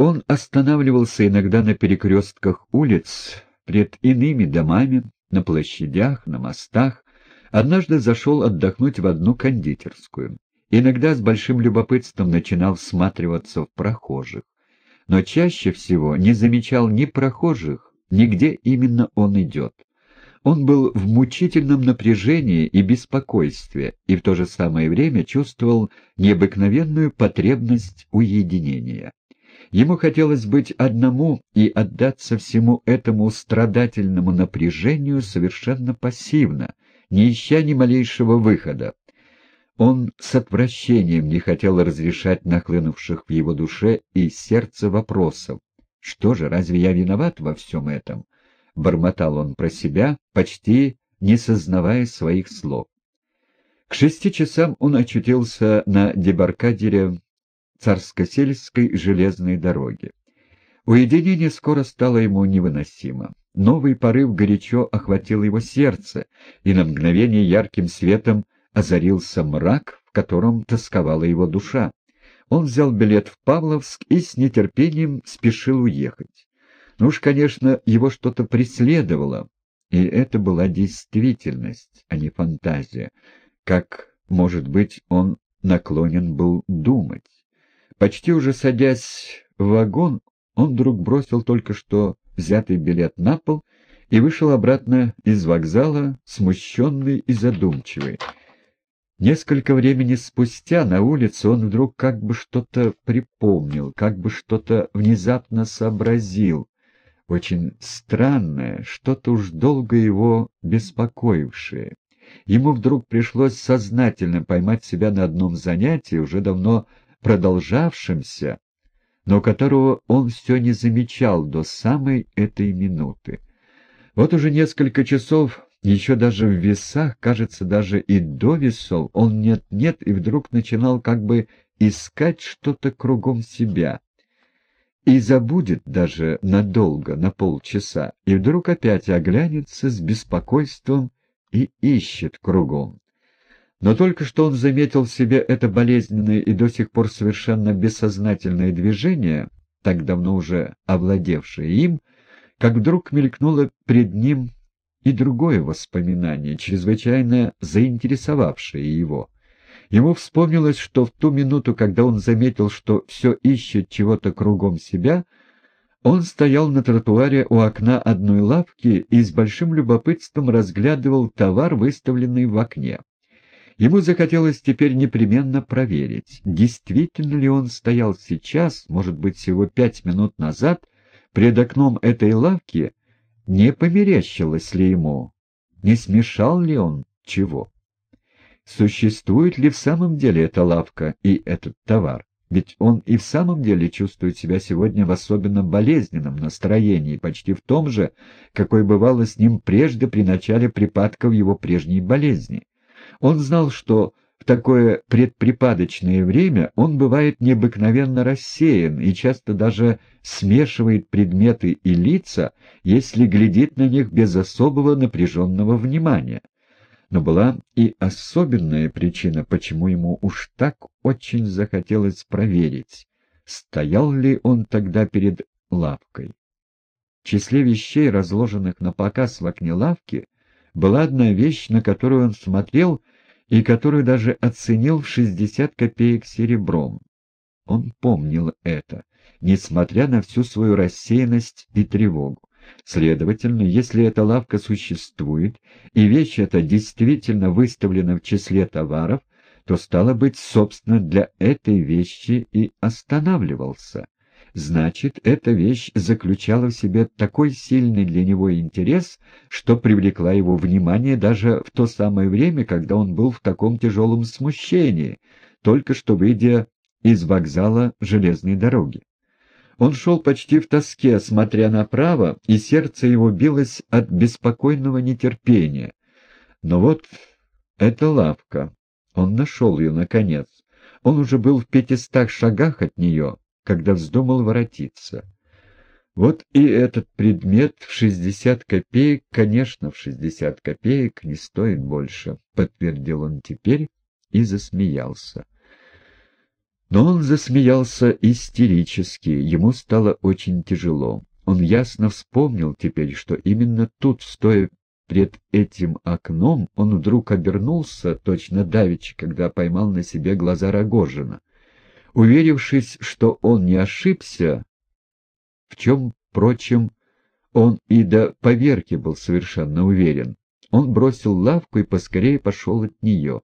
Он останавливался иногда на перекрестках улиц, пред иными домами, на площадях, на мостах. Однажды зашел отдохнуть в одну кондитерскую. Иногда с большим любопытством начинал всматриваться в прохожих. Но чаще всего не замечал ни прохожих, ни где именно он идет. Он был в мучительном напряжении и беспокойстве, и в то же самое время чувствовал необыкновенную потребность уединения. Ему хотелось быть одному и отдаться всему этому страдательному напряжению совершенно пассивно, не ища ни малейшего выхода. Он с отвращением не хотел разрешать нахлынувших в его душе и сердце вопросов. «Что же, разве я виноват во всем этом?» — бормотал он про себя, почти не сознавая своих слов. К шести часам он очутился на дебаркадере царско-сельской железной дороги. Уединение скоро стало ему невыносимо. Новый порыв горячо охватил его сердце, и на мгновение ярким светом озарился мрак, в котором тосковала его душа. Он взял билет в Павловск и с нетерпением спешил уехать. Ну уж, конечно, его что-то преследовало, и это была действительность, а не фантазия, как, может быть, он наклонен был думать. Почти уже садясь в вагон, он вдруг бросил только что взятый билет на пол и вышел обратно из вокзала, смущенный и задумчивый. Несколько времени спустя на улице он вдруг как бы что-то припомнил, как бы что-то внезапно сообразил, очень странное, что-то уж долго его беспокоившее. Ему вдруг пришлось сознательно поймать себя на одном занятии, уже давно продолжавшемся, но которого он все не замечал до самой этой минуты. Вот уже несколько часов, еще даже в весах, кажется, даже и до весов, он нет-нет и вдруг начинал как бы искать что-то кругом себя. И забудет даже надолго, на полчаса, и вдруг опять оглянется с беспокойством и ищет кругом. Но только что он заметил в себе это болезненное и до сих пор совершенно бессознательное движение, так давно уже овладевшее им, как вдруг мелькнуло пред ним и другое воспоминание, чрезвычайно заинтересовавшее его. Ему вспомнилось, что в ту минуту, когда он заметил, что все ищет чего-то кругом себя, он стоял на тротуаре у окна одной лавки и с большим любопытством разглядывал товар, выставленный в окне. Ему захотелось теперь непременно проверить, действительно ли он стоял сейчас, может быть, всего пять минут назад, пред окном этой лавки, не померещилось ли ему, не смешал ли он чего. Существует ли в самом деле эта лавка и этот товар? Ведь он и в самом деле чувствует себя сегодня в особенно болезненном настроении, почти в том же, какой бывало с ним прежде при начале припадков его прежней болезни. Он знал, что в такое предприпадочное время он бывает необыкновенно рассеян и часто даже смешивает предметы и лица, если глядит на них без особого напряженного внимания. Но была и особенная причина, почему ему уж так очень захотелось проверить, стоял ли он тогда перед лавкой. В числе вещей, разложенных на показ в окне лавки, была одна вещь, на которую он смотрел и которую даже оценил в шестьдесят копеек серебром. Он помнил это, несмотря на всю свою рассеянность и тревогу. Следовательно, если эта лавка существует, и вещь эта действительно выставлена в числе товаров, то, стало быть, собственно, для этой вещи и останавливался. Значит, эта вещь заключала в себе такой сильный для него интерес, что привлекла его внимание даже в то самое время, когда он был в таком тяжелом смущении, только что выйдя из вокзала железной дороги. Он шел почти в тоске, смотря направо, и сердце его билось от беспокойного нетерпения. Но вот эта лавка. Он нашел ее, наконец. Он уже был в пятистах шагах от нее, когда вздумал воротиться. Вот и этот предмет в шестьдесят копеек, конечно, в шестьдесят копеек не стоит больше, подтвердил он теперь и засмеялся. Но он засмеялся истерически, ему стало очень тяжело. Он ясно вспомнил теперь, что именно тут, стоя пред этим окном, он вдруг обернулся, точно давеча, когда поймал на себе глаза Рогожина. Уверившись, что он не ошибся, в чем, впрочем, он и до поверки был совершенно уверен, он бросил лавку и поскорее пошел от нее.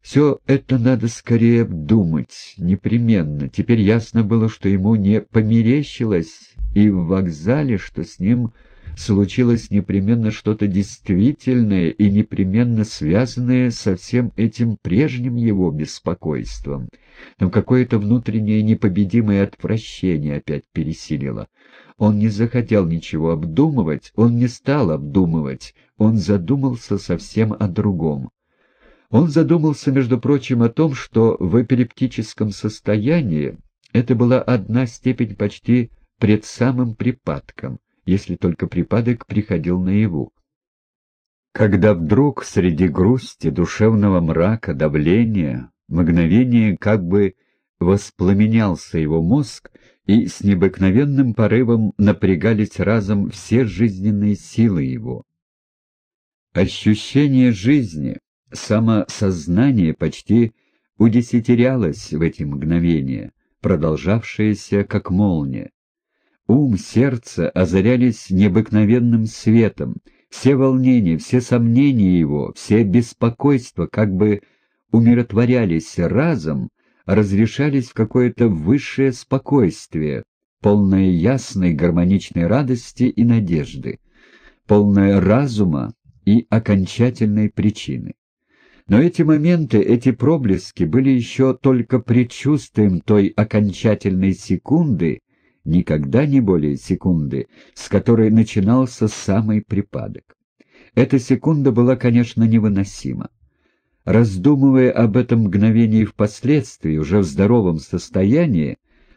Все это надо скорее обдумать, непременно. Теперь ясно было, что ему не померещилось и в вокзале, что с ним случилось непременно что-то действительное и непременно связанное со всем этим прежним его беспокойством. Но какое-то внутреннее непобедимое отвращение опять пересилило. Он не захотел ничего обдумывать, он не стал обдумывать, он задумался совсем о другом. Он задумался, между прочим, о том, что в эпилептическом состоянии это была одна степень почти пред самым припадком, если только припадок приходил наяву. Когда вдруг среди грусти, душевного мрака, давления, мгновение как бы воспламенялся его мозг, и с необыкновенным порывом напрягались разом все жизненные силы его. Ощущение жизни, самосознание почти удесятерялось в эти мгновения, продолжавшееся как молния. Ум, сердце озарялись необыкновенным светом, все волнения, все сомнения его, все беспокойства как бы умиротворялись разом, разрешались в какое-то высшее спокойствие, полное ясной гармоничной радости и надежды, полное разума и окончательной причины. Но эти моменты, эти проблески были еще только предчувствием той окончательной секунды, никогда не более секунды, с которой начинался самый припадок. Эта секунда была, конечно, невыносима. Раздумывая об этом мгновении впоследствии, уже в здоровом состоянии,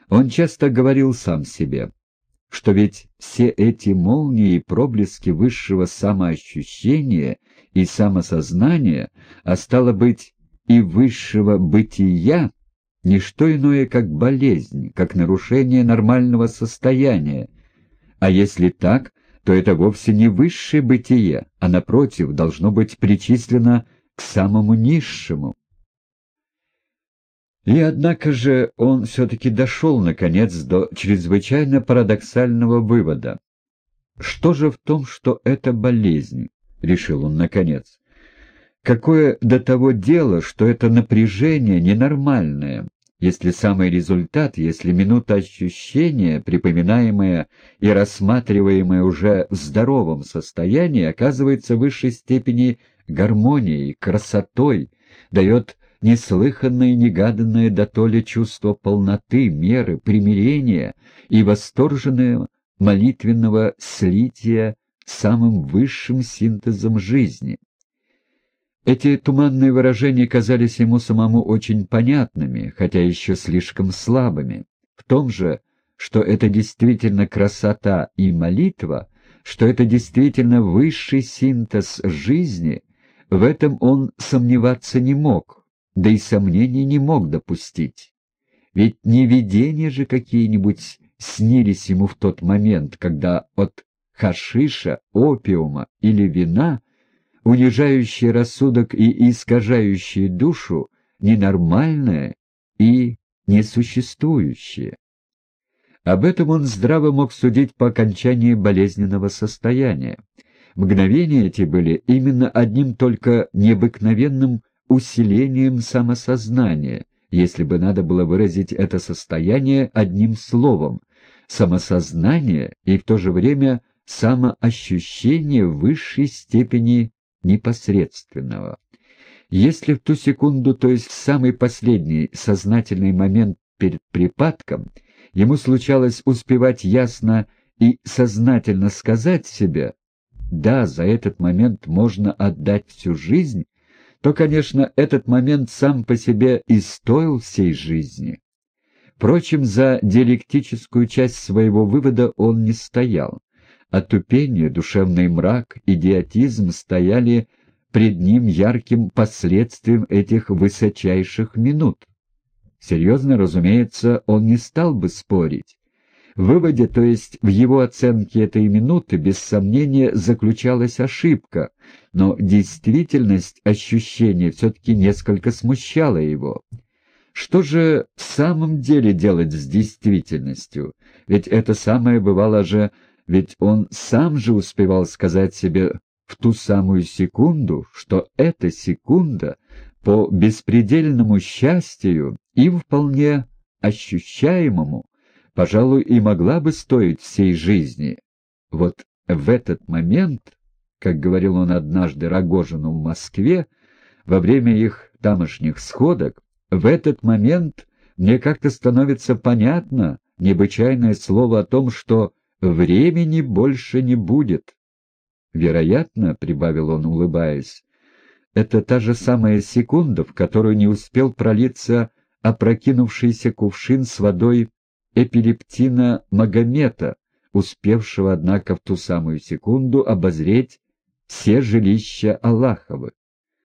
он часто говорил сам себе, что ведь все эти молнии и проблески высшего самоощущения и самосознания, а стало быть и высшего бытия, не что иное, как болезнь, как нарушение нормального состояния. А если так, то это вовсе не высшее бытие, а, напротив, должно быть причислено к самому низшему. И однако же он все-таки дошел, наконец, до чрезвычайно парадоксального вывода. Что же в том, что это болезнь? — решил он наконец. Какое до того дело, что это напряжение ненормальное, если самый результат, если минута ощущения, припоминаемая и рассматриваемая уже в здоровом состоянии, оказывается в высшей степени гармонией, красотой, дает неслыханное негаданное дотоле чувство полноты, меры, примирения и восторженного молитвенного слития самым высшим синтезом жизни. Эти туманные выражения казались ему самому очень понятными, хотя еще слишком слабыми. В том же, что это действительно красота и молитва, что это действительно высший синтез жизни, в этом он сомневаться не мог, да и сомнений не мог допустить. Ведь не видения же какие-нибудь снились ему в тот момент, когда от хашиша, опиума или вина унижающие рассудок и искажающие душу, ненормальное и несуществующее. Об этом он здраво мог судить по окончании болезненного состояния. Мгновения эти были именно одним только необыкновенным усилением самосознания, если бы надо было выразить это состояние одним словом — самосознание и в то же время самоощущение в высшей степени непосредственного. Если в ту секунду, то есть в самый последний сознательный момент перед припадком, ему случалось успевать ясно и сознательно сказать себе «да, за этот момент можно отдать всю жизнь», то, конечно, этот момент сам по себе и стоил всей жизни. Впрочем, за диалектическую часть своего вывода он не стоял. Отупение, душевный мрак, идиотизм стояли пред ним ярким последствием этих высочайших минут. Серьезно, разумеется, он не стал бы спорить. В выводе, то есть в его оценке этой минуты, без сомнения, заключалась ошибка, но действительность ощущения все-таки несколько смущала его. Что же в самом деле делать с действительностью? Ведь это самое бывало же, ведь он сам же успевал сказать себе в ту самую секунду, что эта секунда по беспредельному счастью и вполне ощущаемому пожалуй, и могла бы стоить всей жизни. Вот в этот момент, как говорил он однажды Рогожину в Москве, во время их тамошних сходок, в этот момент мне как-то становится понятно необычайное слово о том, что времени больше не будет. Вероятно, — прибавил он, улыбаясь, — это та же самая секунда, в которую не успел пролиться опрокинувшийся кувшин с водой эпилептина Магомета, успевшего, однако, в ту самую секунду обозреть все жилища Аллаховых.